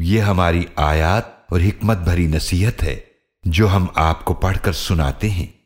ये हमारी आयात और हिकमत भरी नसीहत है जो हम आपको पढ़कर सुनाते हैं।